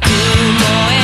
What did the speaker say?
くも